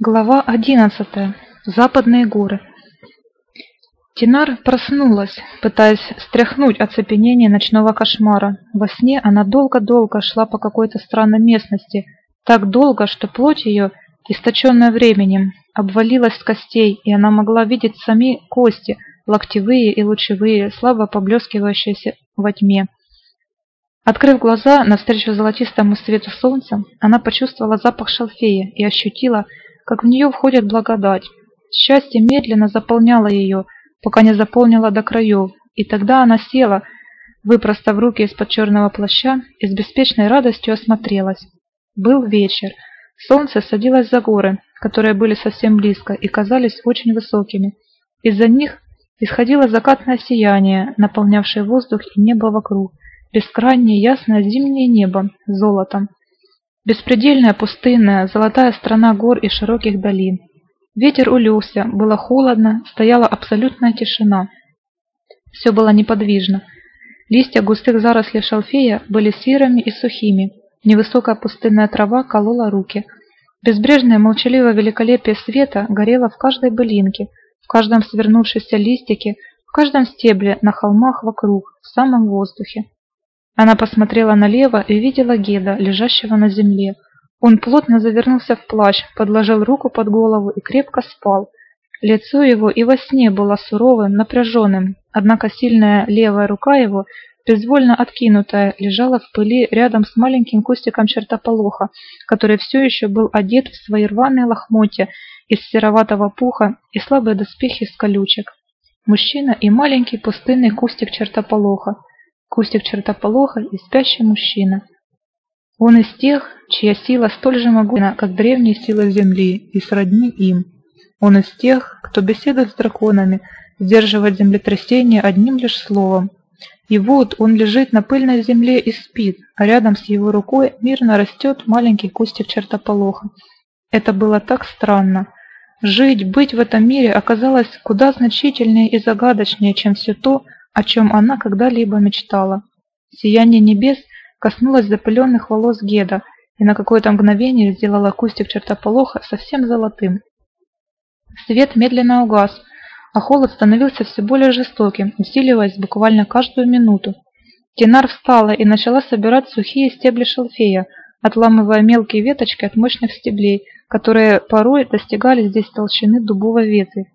Глава одиннадцатая. Западные горы. Тинар проснулась, пытаясь стряхнуть оцепенение ночного кошмара. Во сне она долго-долго шла по какой-то странной местности, так долго, что плоть ее, источенная временем, обвалилась с костей, и она могла видеть сами кости, локтевые и лучевые, слабо поблескивающиеся во тьме. Открыв глаза навстречу золотистому свету солнца, она почувствовала запах шалфея и ощутила, как в нее входит благодать. Счастье медленно заполняло ее, пока не заполнило до краев, и тогда она села, выпростав руки из-под черного плаща и с беспечной радостью осмотрелась. Был вечер. Солнце садилось за горы, которые были совсем близко и казались очень высокими. Из-за них исходило закатное сияние, наполнявшее воздух и небо вокруг, бескрайнее ясное зимнее небо золотом. Беспредельная пустынная, золотая страна гор и широких долин. Ветер улегся, было холодно, стояла абсолютная тишина. Все было неподвижно. Листья густых зарослей шалфея были серыми и сухими. Невысокая пустынная трава колола руки. Безбрежное молчаливое великолепие света горело в каждой былинке, в каждом свернувшемся листике, в каждом стебле на холмах вокруг, в самом воздухе. Она посмотрела налево и увидела Геда, лежащего на земле. Он плотно завернулся в плащ, подложил руку под голову и крепко спал. Лицо его и во сне было суровым, напряженным, однако сильная левая рука его, безвольно откинутая, лежала в пыли рядом с маленьким кустиком чертополоха, который все еще был одет в свои рваные лохмотья из сероватого пуха и слабые доспехи из колючек. Мужчина и маленький пустынный кустик чертополоха – Кустик чертополоха и спящий мужчина. Он из тех, чья сила столь же могуча, как древние силы Земли, и сродни им. Он из тех, кто беседует с драконами, сдерживает землетрясение одним лишь словом. И вот он лежит на пыльной земле и спит, а рядом с его рукой мирно растет маленький кустик чертополоха. Это было так странно. Жить, быть в этом мире оказалось куда значительнее и загадочнее, чем все то, о чем она когда-либо мечтала. Сияние небес коснулось запыленных волос Геда и на какое-то мгновение сделало кустик чертополоха совсем золотым. Свет медленно угас, а холод становился все более жестоким, усиливаясь буквально каждую минуту. Тинар встала и начала собирать сухие стебли шалфея, отламывая мелкие веточки от мощных стеблей, которые порой достигали здесь толщины дубовой ветви.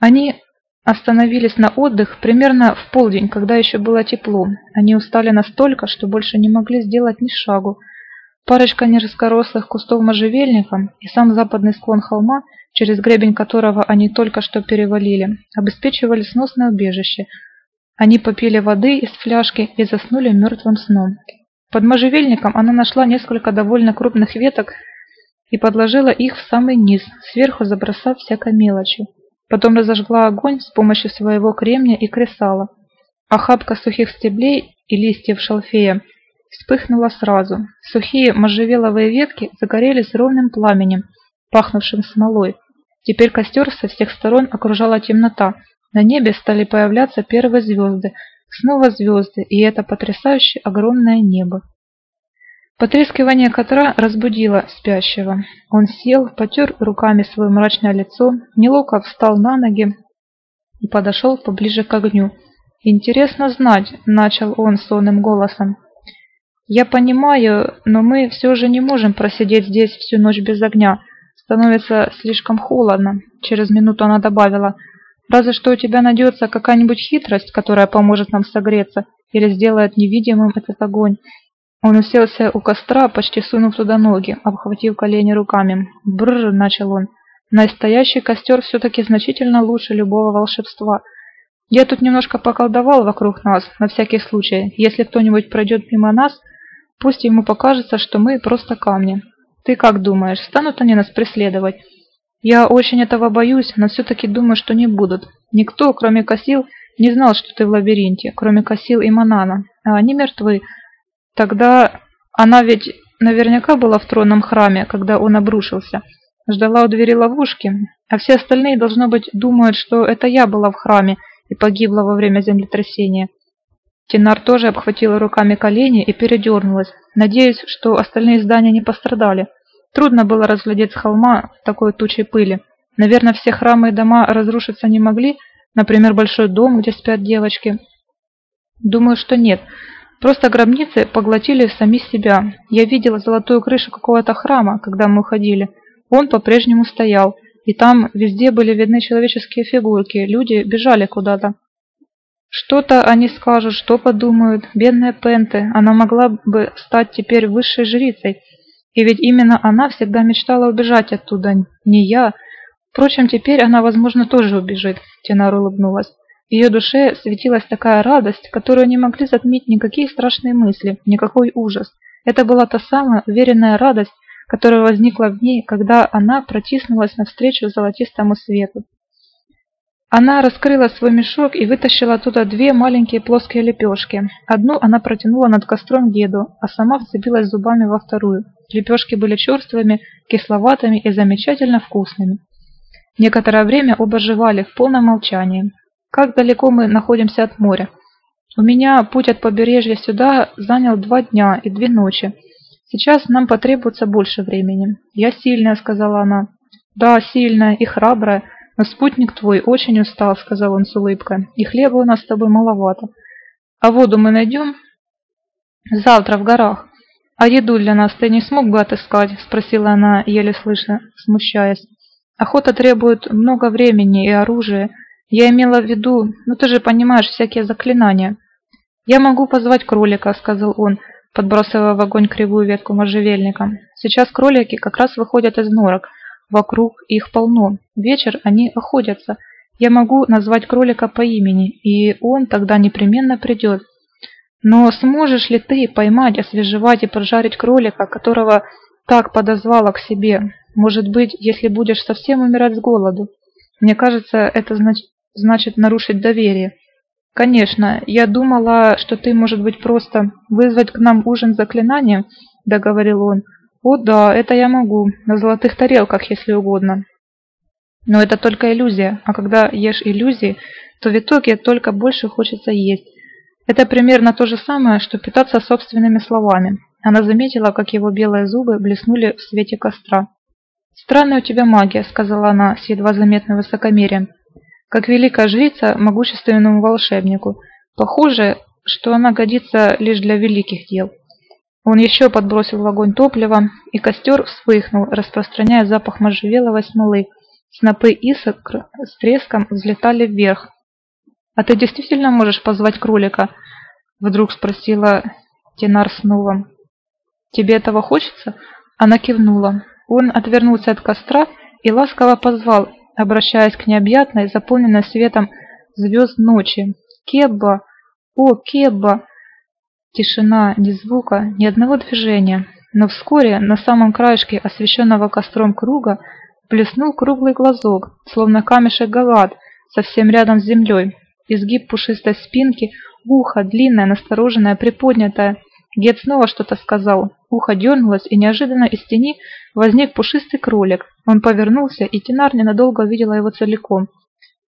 Они Остановились на отдых примерно в полдень, когда еще было тепло. Они устали настолько, что больше не могли сделать ни шагу. Парочка низкорослых кустов можжевельника и сам западный склон холма, через гребень которого они только что перевалили, обеспечивали сносное убежище. Они попили воды из фляжки и заснули мертвым сном. Под можжевельником она нашла несколько довольно крупных веток и подложила их в самый низ, сверху забросав всякой мелочью. Потом разожгла огонь с помощью своего кремня и кресала. Охапка сухих стеблей и листьев шалфея вспыхнула сразу. Сухие можжевеловые ветки загорелись ровным пламенем, пахнувшим смолой. Теперь костер со всех сторон окружала темнота. На небе стали появляться первые звезды, снова звезды, и это потрясающе огромное небо. Потрескивание котра разбудило спящего. Он сел, потер руками свое мрачное лицо, неловко встал на ноги и подошел поближе к огню. «Интересно знать», — начал он сонным голосом. «Я понимаю, но мы все же не можем просидеть здесь всю ночь без огня. Становится слишком холодно», — через минуту она добавила. «Разве что у тебя найдется какая-нибудь хитрость, которая поможет нам согреться или сделает невидимым этот огонь. Он уселся у костра, почти сунув туда ноги, обхватив колени руками. Бррр, начал он. Настоящий костер все-таки значительно лучше любого волшебства. Я тут немножко поколдовал вокруг нас, на всякий случай. Если кто-нибудь пройдет мимо нас, пусть ему покажется, что мы просто камни. Ты как думаешь, станут они нас преследовать? Я очень этого боюсь, но все-таки думаю, что не будут. Никто, кроме Косил, не знал, что ты в лабиринте, кроме Косил и Манана. А они мертвы. Тогда она ведь наверняка была в тронном храме, когда он обрушился. Ждала у двери ловушки, а все остальные, должно быть, думают, что это я была в храме и погибла во время землетрясения. Тинар тоже обхватила руками колени и передернулась, надеясь, что остальные здания не пострадали. Трудно было разглядеть с холма в такой тучей пыли. Наверное, все храмы и дома разрушиться не могли, например, большой дом, где спят девочки. Думаю, что нет. Просто гробницы поглотили сами себя. Я видела золотую крышу какого-то храма, когда мы уходили. Он по-прежнему стоял, и там везде были видны человеческие фигурки, люди бежали куда-то. Что-то они скажут, что подумают. Бедная Пенте, она могла бы стать теперь высшей жрицей. И ведь именно она всегда мечтала убежать оттуда, не я. Впрочем, теперь она, возможно, тоже убежит. Тенар улыбнулась. Ее душе светилась такая радость, которую не могли затмить никакие страшные мысли, никакой ужас. Это была та самая уверенная радость, которая возникла в ней, когда она протиснулась навстречу золотистому свету. Она раскрыла свой мешок и вытащила оттуда две маленькие плоские лепешки. Одну она протянула над костром деду, а сама вцепилась зубами во вторую. Лепешки были черствыми, кисловатыми и замечательно вкусными. Некоторое время оба жевали в полном молчании. «Как далеко мы находимся от моря?» «У меня путь от побережья сюда занял два дня и две ночи. Сейчас нам потребуется больше времени». «Я сильная», — сказала она. «Да, сильная и храбрая, но спутник твой очень устал», — сказал он с улыбкой. «И хлеба у нас с тобой маловато. А воду мы найдем?» «Завтра в горах. А еду для нас ты не смог бы отыскать?» — спросила она, еле слышно, смущаясь. «Охота требует много времени и оружия». Я имела в виду, ну ты же понимаешь всякие заклинания. Я могу позвать кролика, сказал он, подбрасывая в огонь кривую ветку можжевельника. Сейчас кролики как раз выходят из норок. Вокруг их полно. Вечер они охотятся. Я могу назвать кролика по имени, и он тогда непременно придет. Но сможешь ли ты поймать, освежевать и прожарить кролика, которого так подозвала к себе? Может быть, если будешь совсем умирать с голоду? Мне кажется, это значит значит нарушить доверие. Конечно, я думала, что ты, может быть, просто вызвать к нам ужин заклинанием, договорил он. О да, это я могу, на золотых тарелках, если угодно. Но это только иллюзия, а когда ешь иллюзии, то в итоге только больше хочется есть. Это примерно то же самое, что питаться собственными словами. Она заметила, как его белые зубы блеснули в свете костра. «Странная у тебя магия», — сказала она с едва заметным высокомерием как великая жрица могущественному волшебнику. Похоже, что она годится лишь для великих дел. Он еще подбросил в огонь топливо, и костер вспыхнул, распространяя запах можжевеловой смолы. Снопы искр с треском взлетали вверх. «А ты действительно можешь позвать кролика?» Вдруг спросила Тенар снова. «Тебе этого хочется?» Она кивнула. Он отвернулся от костра и ласково позвал обращаясь к необъятной, заполненной светом звезд ночи. «Кебба! О, Кебба!» Тишина, ни звука, ни одного движения. Но вскоре на самом краешке освещенного костром круга блеснул круглый глазок, словно камешек галат, совсем рядом с землей. Изгиб пушистой спинки, ухо длинное, настороженное, приподнятое. Гет снова что-то сказал. Ухо дернулось, и неожиданно из тени возник пушистый кролик. Он повернулся, и Тинар ненадолго увидела его целиком.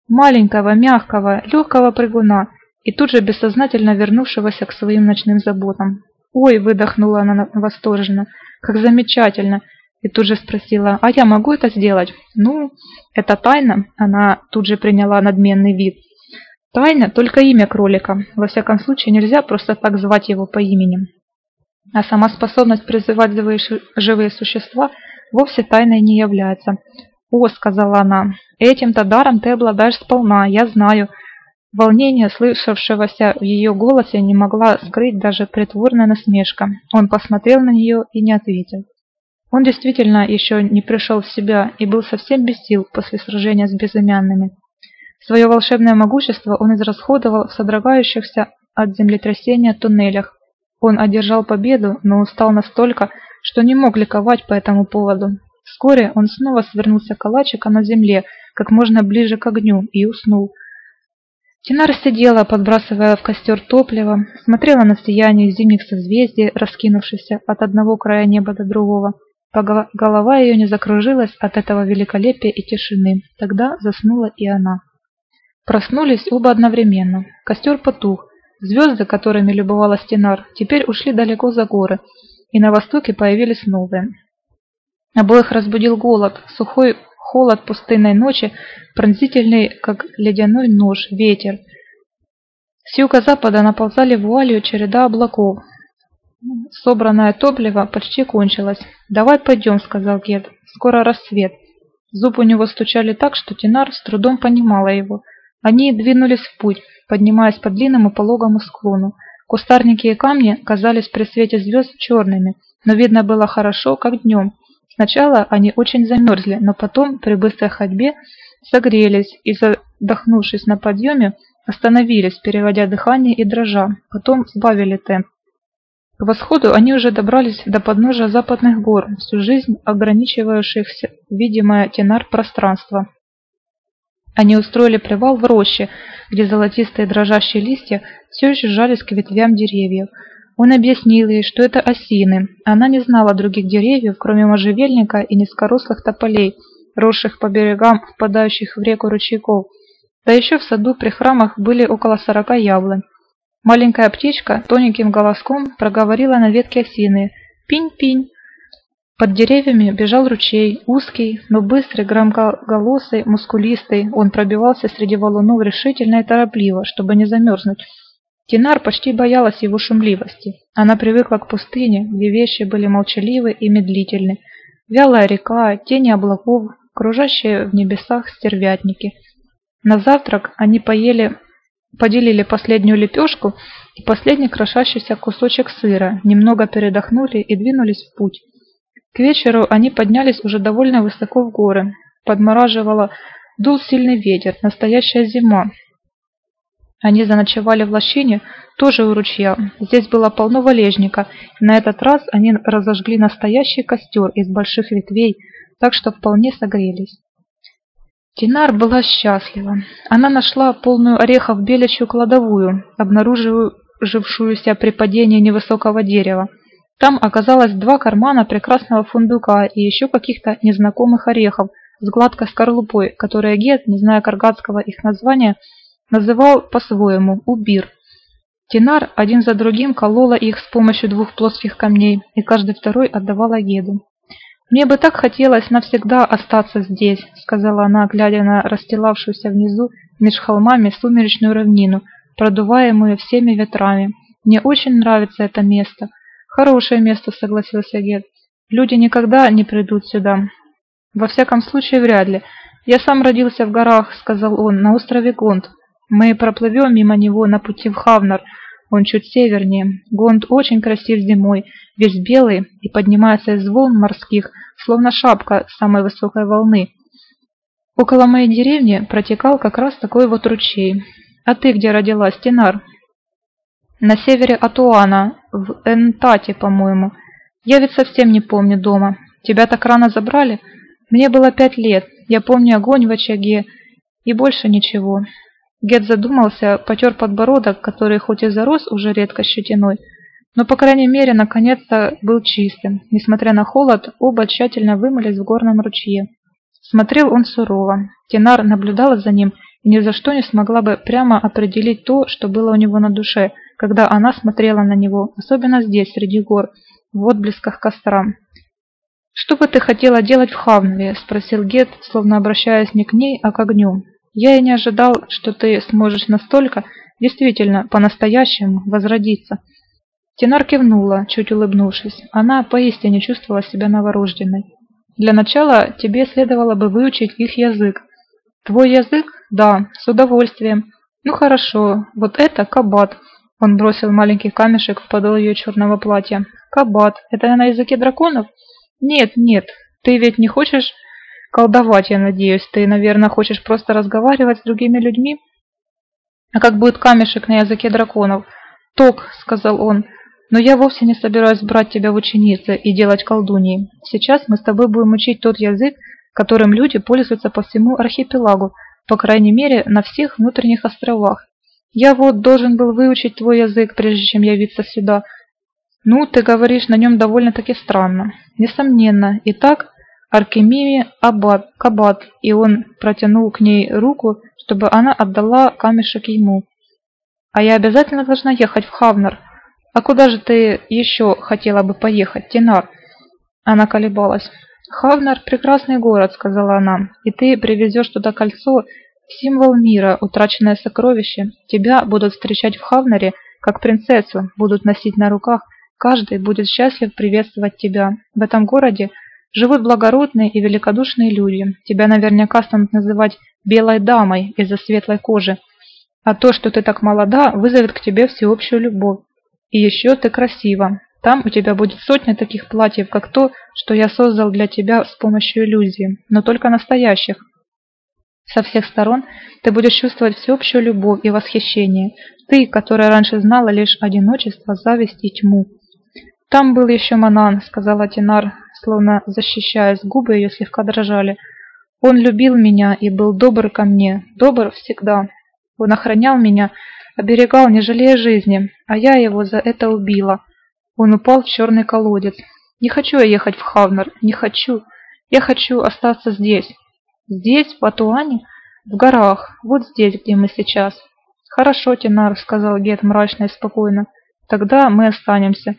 Маленького, мягкого, легкого прыгуна, и тут же бессознательно вернувшегося к своим ночным заботам. «Ой!» – выдохнула она восторженно. «Как замечательно!» И тут же спросила, «А я могу это сделать?» «Ну, это тайна», – она тут же приняла надменный вид. «Тайна – только имя кролика. Во всяком случае, нельзя просто так звать его по имени. А сама способность призывать живые существа – вовсе тайной не является. «О», — сказала она, — «этим-то даром ты обладаешь сполна, я знаю». Волнение, слышавшегося в ее голосе, не могла скрыть даже притворная насмешка. Он посмотрел на нее и не ответил. Он действительно еще не пришел в себя и был совсем без сил после сражения с безымянными. Свое волшебное могущество он израсходовал в содрогающихся от землетрясения туннелях. Он одержал победу, но устал настолько, что не мог ликовать по этому поводу. Вскоре он снова свернулся калачиком на земле, как можно ближе к огню, и уснул. Тинар сидела, подбрасывая в костер топливо, смотрела на сияние зимних созвездий, раскинувшихся от одного края неба до другого. Голова ее не закружилась от этого великолепия и тишины. Тогда заснула и она. Проснулись оба одновременно. Костер потух. Звезды, которыми любовалась Тинар, теперь ушли далеко за горы, и на востоке появились новые. Обоих разбудил голод, сухой холод пустынной ночи, пронзительный, как ледяной нож, ветер. С юго-запада наползали вуалью череда облаков. Собранное топливо почти кончилось. «Давай пойдем», — сказал Гет. «Скоро рассвет». Зуб у него стучали так, что Тинар с трудом понимала его. Они двинулись в путь, поднимаясь по длинному пологому склону. Кустарники и камни казались при свете звезд черными, но видно было хорошо, как днем. Сначала они очень замерзли, но потом, при быстрой ходьбе, согрелись и, задохнувшись на подъеме, остановились, переводя дыхание и дрожа, потом сбавили темп. К восходу они уже добрались до подножия западных гор, всю жизнь ограничивающихся видимое тенар пространство. Они устроили привал в роще, где золотистые дрожащие листья все еще сжались к ветвям деревьев. Он объяснил ей, что это осины. Она не знала других деревьев, кроме можжевельника и низкорослых тополей, росших по берегам впадающих в реку ручейков. Да еще в саду при храмах были около сорока яблонь. Маленькая птичка тоненьким голоском проговорила на ветке осины «Пинь-пинь». Под деревьями бежал ручей, узкий, но быстрый, громкоголосый, мускулистый. Он пробивался среди валунов решительно и торопливо, чтобы не замерзнуть. Тинар почти боялась его шумливости. Она привыкла к пустыне, где вещи были молчаливы и медлительны. Вялая река, тени облаков, кружащие в небесах стервятники. На завтрак они поели поделили последнюю лепешку и последний крошащийся кусочек сыра, немного передохнули и двинулись в путь. К вечеру они поднялись уже довольно высоко в горы. Подмораживало, дул сильный ветер, настоящая зима. Они заночевали в лощине, тоже у ручья. Здесь было полно валежника, и на этот раз они разожгли настоящий костер из больших ветвей, так что вполне согрелись. Тинар была счастлива. Она нашла полную орехов беличью кладовую, обнаружившуюся при падении невысокого дерева. Там оказалось два кармана прекрасного фундука и еще каких-то незнакомых орехов с гладкой скорлупой, которые Гет, не зная каргатского их названия, называл по-своему «убир». Тинар один за другим колола их с помощью двух плоских камней, и каждый второй отдавала Геду. «Мне бы так хотелось навсегда остаться здесь», — сказала она, глядя на расстилавшуюся внизу меж холмами сумеречную равнину, продуваемую всеми ветрами. «Мне очень нравится это место». «Хорошее место», — согласился Гет. «Люди никогда не придут сюда». «Во всяком случае, вряд ли. Я сам родился в горах», — сказал он, — «на острове Гонд. Мы проплывем мимо него на пути в Хавнар, он чуть севернее. Гонд очень красив зимой, весь белый и поднимается из волн морских, словно шапка самой высокой волны. Около моей деревни протекал как раз такой вот ручей. А ты где родилась, Тенар? На севере Атуана, в Энтате, по-моему. Я ведь совсем не помню дома. Тебя так рано забрали? Мне было пять лет. Я помню огонь в очаге и больше ничего. Гет задумался, потер подбородок, который хоть и зарос уже редко щетиной, но, по крайней мере, наконец-то был чистым. Несмотря на холод, оба тщательно вымылись в горном ручье. Смотрел он сурово. Тенар наблюдала за ним и ни за что не смогла бы прямо определить то, что было у него на душе, когда она смотрела на него, особенно здесь, среди гор, в отблесках костра. «Что бы ты хотела делать в Хавнове?» – спросил Гет, словно обращаясь не к ней, а к огню. Я и не ожидал, что ты сможешь настолько, действительно, по-настоящему возродиться. Тенар кивнула, чуть улыбнувшись. Она поистине чувствовала себя новорожденной. Для начала тебе следовало бы выучить их язык. Твой язык? Да, с удовольствием. Ну хорошо, вот это кабат. Он бросил маленький камешек в подол ее черного платья. Кабат, это на языке драконов? Нет, нет, ты ведь не хочешь колдовать, я надеюсь. Ты, наверное, хочешь просто разговаривать с другими людьми? А как будет камешек на языке драконов? Ток, сказал он. Но я вовсе не собираюсь брать тебя в ученицы и делать колдуньей. Сейчас мы с тобой будем учить тот язык, которым люди пользуются по всему архипелагу, по крайней мере, на всех внутренних островах. Я вот должен был выучить твой язык, прежде чем явиться сюда. Ну, ты говоришь на нем довольно-таки странно. Несомненно. Итак, Аркемии Аббат, Кабат, и он протянул к ней руку, чтобы она отдала камешек ему. «А я обязательно должна ехать в Хавнер. А куда же ты еще хотела бы поехать, Тинар?» Она колебалась. «Хавнар – прекрасный город», – сказала она, – «и ты привезешь туда кольцо, символ мира, утраченное сокровище. Тебя будут встречать в Хавнаре, как принцессу, будут носить на руках, каждый будет счастлив приветствовать тебя. В этом городе живут благородные и великодушные люди. Тебя наверняка станут называть «белой дамой» из-за светлой кожи. А то, что ты так молода, вызовет к тебе всеобщую любовь. И еще ты красива. Там у тебя будет сотня таких платьев, как то, что я создал для тебя с помощью иллюзии, но только настоящих. Со всех сторон ты будешь чувствовать всеобщую любовь и восхищение. Ты, которая раньше знала лишь одиночество, зависть и тьму. Там был еще Манан, сказала Тинар, словно защищаясь, губы ее слегка дрожали. Он любил меня и был добр ко мне, добр всегда. Он охранял меня, оберегал, не жалея жизни, а я его за это убила. Он упал в черный колодец. Не хочу я ехать в Хавнер, не хочу. Я хочу остаться здесь. Здесь, в Атуане? В горах, вот здесь, где мы сейчас. Хорошо, Тинар, сказал Гет мрачно и спокойно. Тогда мы останемся.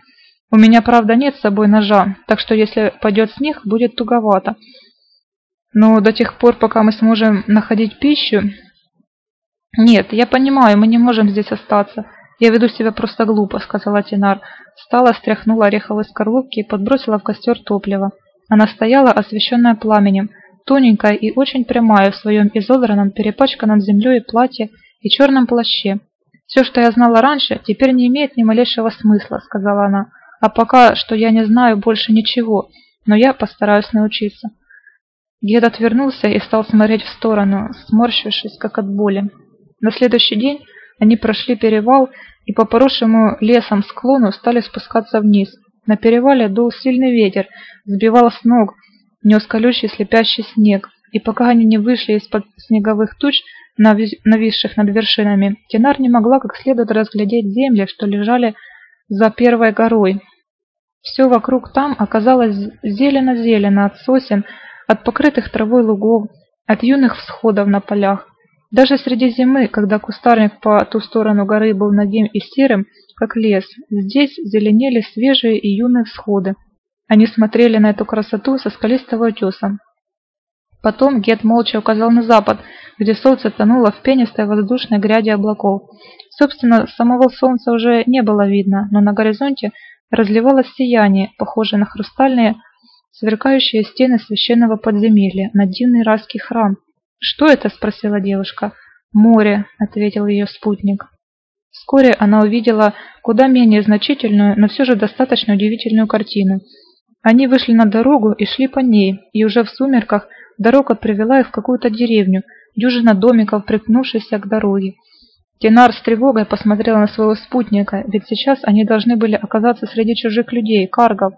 У меня, правда, нет с собой ножа, так что если пойдет снег, будет туговато. Но до тех пор, пока мы сможем находить пищу... Нет, я понимаю, мы не можем здесь остаться. «Я веду себя просто глупо», — сказала Тинар. Встала, стряхнула ореховые скорлупки и подбросила в костер топливо. Она стояла, освещенная пламенем, тоненькая и очень прямая в своем изодранном, перепачканном землей платье и черном плаще. «Все, что я знала раньше, теперь не имеет ни малейшего смысла», — сказала она. «А пока что я не знаю больше ничего, но я постараюсь научиться». Гед отвернулся и стал смотреть в сторону, сморщившись, как от боли. На следующий день они прошли перевал и по поросшему лесом склону стали спускаться вниз. На перевале дул сильный ветер, сбивал с ног, нес колючий слепящий снег. И пока они не вышли из-под снеговых туч, нависших над вершинами, Тенар не могла как следует разглядеть земли, что лежали за первой горой. Все вокруг там оказалось зелено-зелено от сосен, от покрытых травой лугов, от юных всходов на полях. Даже среди зимы, когда кустарник по ту сторону горы был нагим и серым, как лес, здесь зеленели свежие и юные всходы. Они смотрели на эту красоту со скалистого утеса. Потом Гет молча указал на запад, где солнце тонуло в пенистой воздушной гряди облаков. Собственно, самого солнца уже не было видно, но на горизонте разливалось сияние, похожее на хрустальные, сверкающие стены священного подземелья, на дивный райский храм, «Что это?» – спросила девушка. «Море», – ответил ее спутник. Вскоре она увидела куда менее значительную, но все же достаточно удивительную картину. Они вышли на дорогу и шли по ней, и уже в сумерках дорога привела их в какую-то деревню, дюжина домиков, припнувшихся к дороге. Тенар с тревогой посмотрела на своего спутника, ведь сейчас они должны были оказаться среди чужих людей, каргов.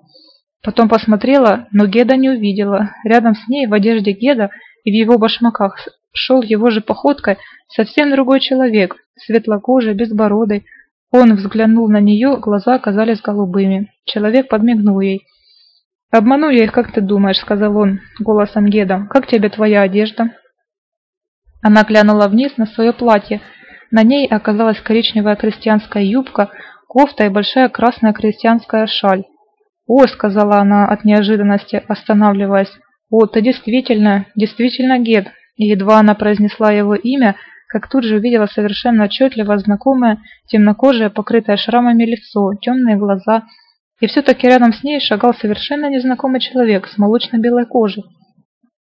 Потом посмотрела, но Геда не увидела. Рядом с ней, в одежде Геда, и в его башмаках шел его же походкой совсем другой человек, светлокожий, безбородый. Он взглянул на нее, глаза оказались голубыми. Человек подмигнул ей. «Обману я их, как ты думаешь?» — сказал он голосом Геда. «Как тебе твоя одежда?» Она глянула вниз на свое платье. На ней оказалась коричневая крестьянская юбка, кофта и большая красная крестьянская шаль. «О!» — сказала она от неожиданности, останавливаясь. «О, ты действительно, действительно Гед!» И едва она произнесла его имя, как тут же увидела совершенно отчетливо знакомое, темнокожее, покрытое шрамами лицо, темные глаза. И все-таки рядом с ней шагал совершенно незнакомый человек с молочно-белой кожей.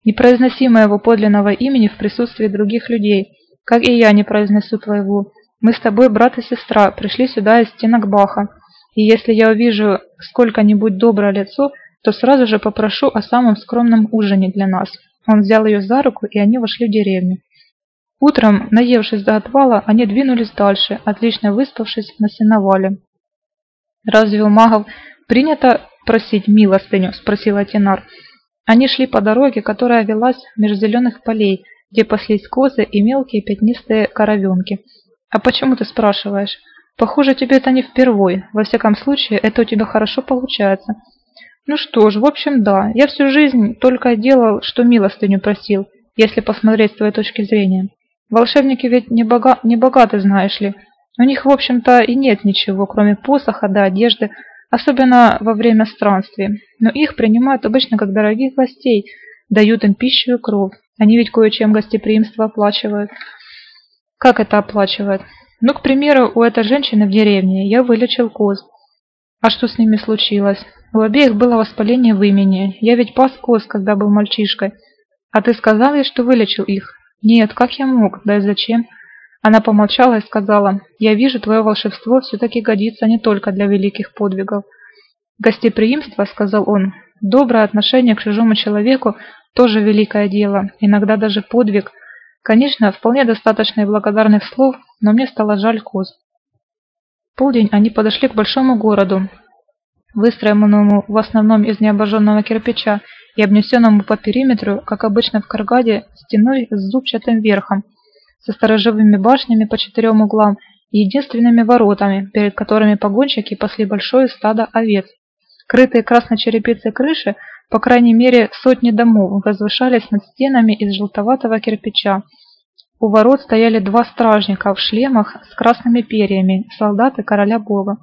Непроизносимо его подлинного имени в присутствии других людей, как и я не произнесу твоего. Мы с тобой брат и сестра, пришли сюда из стенок Баха. И если я увижу сколько-нибудь доброе лицо, то сразу же попрошу о самом скромном ужине для нас. Он взял ее за руку, и они вошли в деревню. Утром, наевшись до отвала, они двинулись дальше, отлично выспавшись на сеновале. «Разве у магов принято просить милостыню?» – спросила Тенар. Они шли по дороге, которая велась меж зеленых полей, где паслись козы и мелкие пятнистые коровенки. «А почему ты спрашиваешь? Похоже, тебе это не впервой. Во всяком случае, это у тебя хорошо получается. Ну что ж, в общем, да. Я всю жизнь только делал, что милостыню просил, если посмотреть с твоей точки зрения. Волшебники ведь не, бога... не богаты, знаешь ли. У них, в общем-то, и нет ничего, кроме посоха да одежды. особенно во время странствий, но их принимают обычно как дорогих гостей, дают им пищу и кров. Они ведь кое-чем гостеприимство оплачивают. Как это оплачивают? Ну, к примеру, у этой женщины в деревне я вылечил коз. А что с ними случилось? У обеих было воспаление в имени. Я ведь пас коз, когда был мальчишкой. А ты сказал ей, что вылечил их? Нет, как я мог? Да и зачем? Она помолчала и сказала, «Я вижу, твое волшебство все-таки годится не только для великих подвигов». «Гостеприимство», — сказал он, — «доброе отношение к чужому человеку тоже великое дело, иногда даже подвиг. Конечно, вполне достаточно и благодарных слов, но мне стало жаль коз». Полдень они подошли к большому городу, выстроенному в основном из необожженного кирпича и обнесенному по периметру, как обычно в Каргаде, стеной с зубчатым верхом – со сторожевыми башнями по четырем углам и единственными воротами, перед которыми погонщики пасли большое стадо овец. Крытые красной черепицей крыши, по крайней мере сотни домов, возвышались над стенами из желтоватого кирпича. У ворот стояли два стражника в шлемах с красными перьями, солдаты короля бога.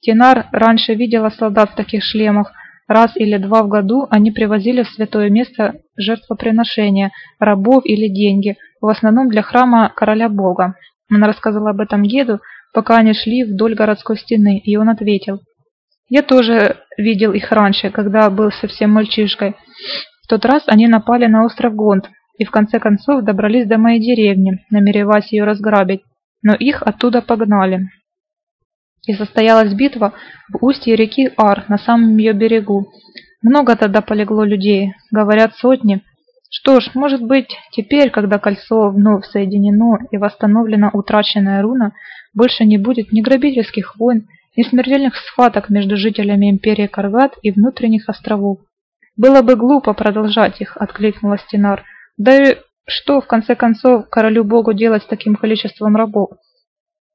Тенар раньше видела солдат в таких шлемах, Раз или два в году они привозили в святое место жертвоприношения, рабов или деньги, в основном для храма короля бога. Она рассказала об этом Геду, пока они шли вдоль городской стены, и он ответил. «Я тоже видел их раньше, когда был совсем мальчишкой. В тот раз они напали на остров Гонд и в конце концов добрались до моей деревни, намереваясь ее разграбить, но их оттуда погнали и состоялась битва в устье реки Ар на самом ее берегу. Много тогда полегло людей, говорят сотни. Что ж, может быть, теперь, когда кольцо вновь соединено и восстановлена утраченная руна, больше не будет ни грабительских войн, ни смертельных схваток между жителями империи Каргат и внутренних островов. Было бы глупо продолжать их, откликнула Стенар. Да и что, в конце концов, королю-богу делать с таким количеством рабов?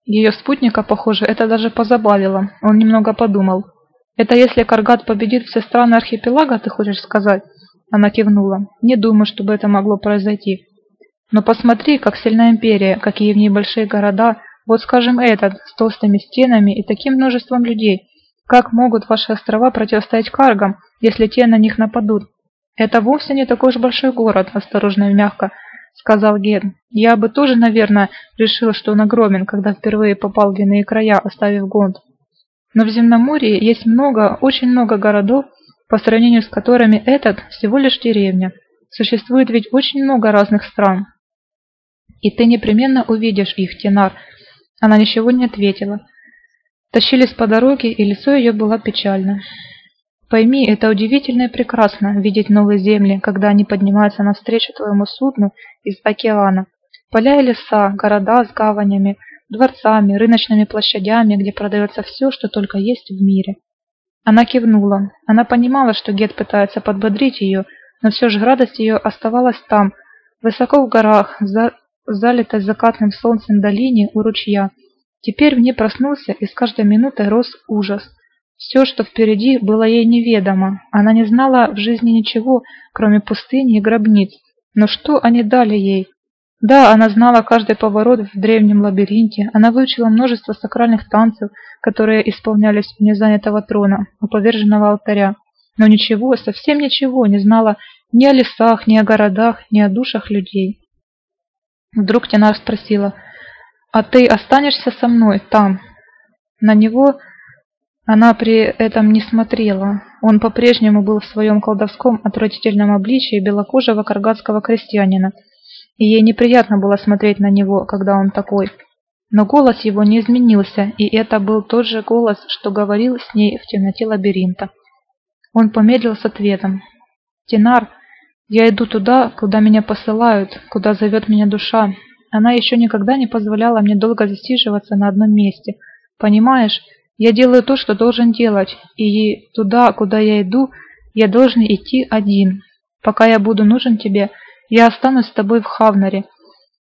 Ее спутника, похоже, это даже позабавило. Он немного подумал. «Это если Каргат победит все страны архипелага, ты хочешь сказать?» Она кивнула. «Не думаю, чтобы это могло произойти. Но посмотри, как сильна империя, какие в ней большие города. Вот, скажем, этот, с толстыми стенами и таким множеством людей. Как могут ваши острова противостоять каргам, если те на них нападут? Это вовсе не такой уж большой город, осторожно и мягко сказал Ген. Я бы тоже, наверное, решил, что он огромен, когда впервые попал в иные края, оставив Гонд. Но в Земноморье есть много, очень много городов, по сравнению с которыми этот всего лишь деревня. Существует ведь очень много разных стран. И ты непременно увидишь их, Тенар. Она ничего не ответила. Тащились по дороге, и лицо ее было печально. Пойми, это удивительно и прекрасно видеть новые земли, когда они поднимаются навстречу твоему судну из океана. Поля и леса, города с гаванями, дворцами, рыночными площадями, где продается все, что только есть в мире. Она кивнула. Она понимала, что Гет пытается подбодрить ее, но все же радость ее оставалась там, высоко в горах, за... залитой закатным солнцем долине у ручья. Теперь в ней проснулся и с каждой минутой рос ужас – все, что впереди, было ей неведомо. Она не знала в жизни ничего, кроме пустыни и гробниц. Но что они дали ей? Да, она знала каждый поворот в древнем лабиринте. Она выучила множество сакральных танцев, которые исполнялись вне занятого трона, у поверженного алтаря. Но ничего, совсем ничего не знала ни о лесах, ни о городах, ни о душах людей. Вдруг Тенар спросила, «А ты останешься со мной там?» На него она при этом не смотрела. Он по-прежнему был в своем колдовском отвратительном обличии белокожего каргатского крестьянина, и ей неприятно было смотреть на него, когда он такой. Но голос его не изменился, и это был тот же голос, что говорил с ней в темноте лабиринта. Он помедлил с ответом. «Тенар, я иду туда, куда меня посылают, куда зовет меня душа. Она еще никогда не позволяла мне долго засиживаться на одном месте. Понимаешь, я делаю то, что должен делать, и туда, куда я иду, я должен идти один. Пока я буду нужен тебе, я останусь с тобой в Хавнаре.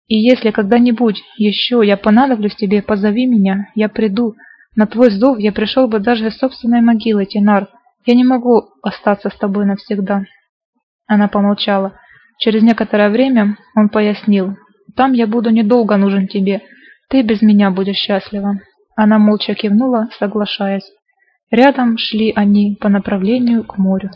И если когда-нибудь еще я понадоблюсь тебе, позови меня, я приду. На твой зов я пришел бы даже из собственной могилы, Тинар. Я не могу остаться с тобой навсегда. Она помолчала. Через некоторое время он пояснил. Там я буду недолго нужен тебе. Ты без меня будешь счастлива. Она молча кивнула, соглашаясь. Рядом шли они по направлению к морю.